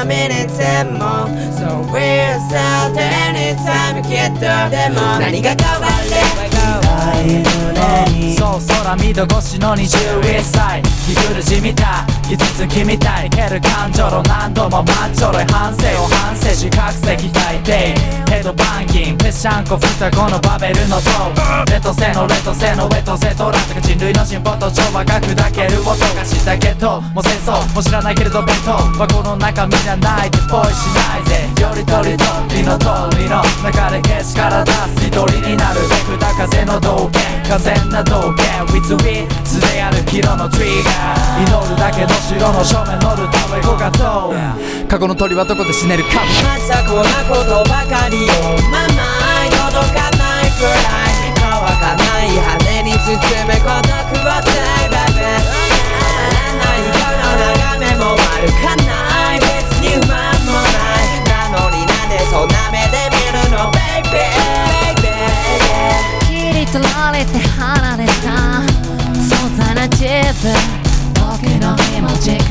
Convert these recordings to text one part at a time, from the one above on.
a minute and more So we're out anytime you get up でも何が変わればいいのそう空見戸越しの21歳着ぐるじみたい傷つきみたい蹴る感情の何度もマッチョロい反省を反省し覚醒大抵ヘドバンキンぺしゃんこ双子のバベルの塔レトセのレトセのウェトセトラとか人類の進歩と調和が砕ける音がしたけどもう戦争も知らないけれど弁当箱の中身じゃないでポイしないぜよりとりどりの通りの中で景色から出す一人になるべく高風の道化完全な道化 With we 素であるキロのトリガー祈るだけの城の正面乗るためごがとう過去の鳥はどこで死ねるか。またこんなことばかりを。まま届かないくらい。乾かない羽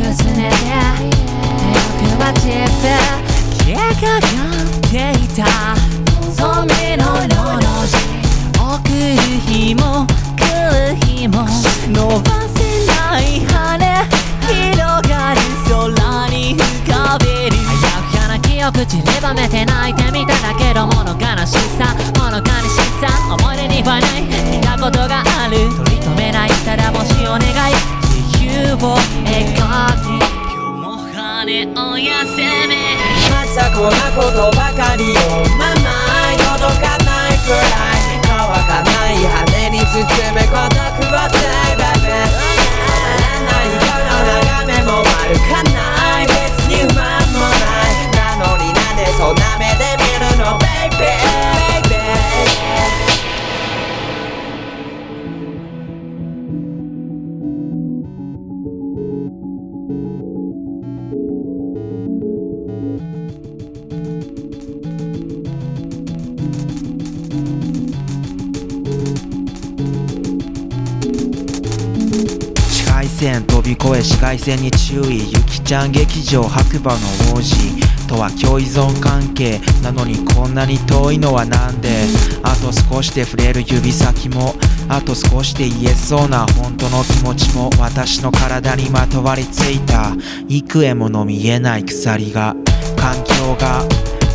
持ちくすねて欲は自分消えかかっていた望みののの字送る日も来る日も伸ばせない羽広がる空に浮かべるあやふやな記憶散りばめて泣いてみただけど物悲しさ物悲しさ思い出にはない見たことがある取り留めないただもしお願い自由を羽を休め。またこんなことばかりを。線飛び越え視界線に注意ゆきちゃん劇場白馬の王子とは共依存関係なのにこんなに遠いのはなんであと少しで触れる指先もあと少しで言えそうな本当の気持ちも私の体にまとわりついた幾重もの見えない鎖が環境が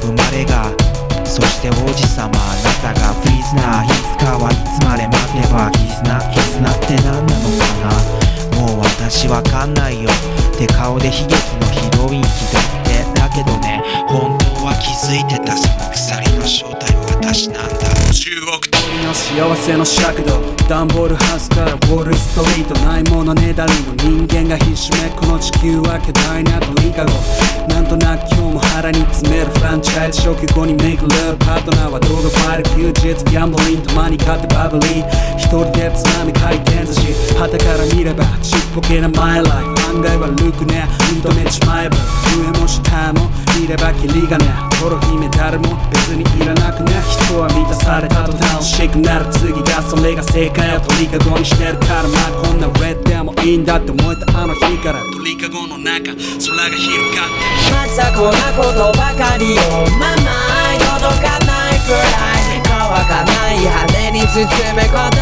生まれがそして王子様あなたがプリズナーいつかはいつまで待てば絆絆って何なのかな私わかんないよ。って顔で悲劇のヒロイン気取って。だけどね本当は気づいてたその鎖の正体は私なんだ。中国鳥の幸せの尺度。ダンボールハウスからウォールストリート。ないものねだりの人間がひしめこの地球は巨大な鳥かご。なんとなく今日も腹に詰めるフランチャイズ消去後にメイクラブパートナーは動画ファイル休日。ギャンブリンたまに買ってバブリー。一人で津波回転寿司。旗から見ればちっぽけなマイライフ。案外悪くね。認めちまえば。上も下もいればキリがねトロフィーメダルも別にいらなくね。人は満たされたと楽しくなる次がそれが正解を鳥かごにしてるから。まあこんなレッでもいいんだって思えたあの日から。鳥かごの中空が広がって。またこんなことばかりを。まま届かないくらい。乾かない羽に包め孤独は大バベないこの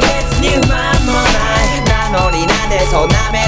別に不満もないなのになんでそんな目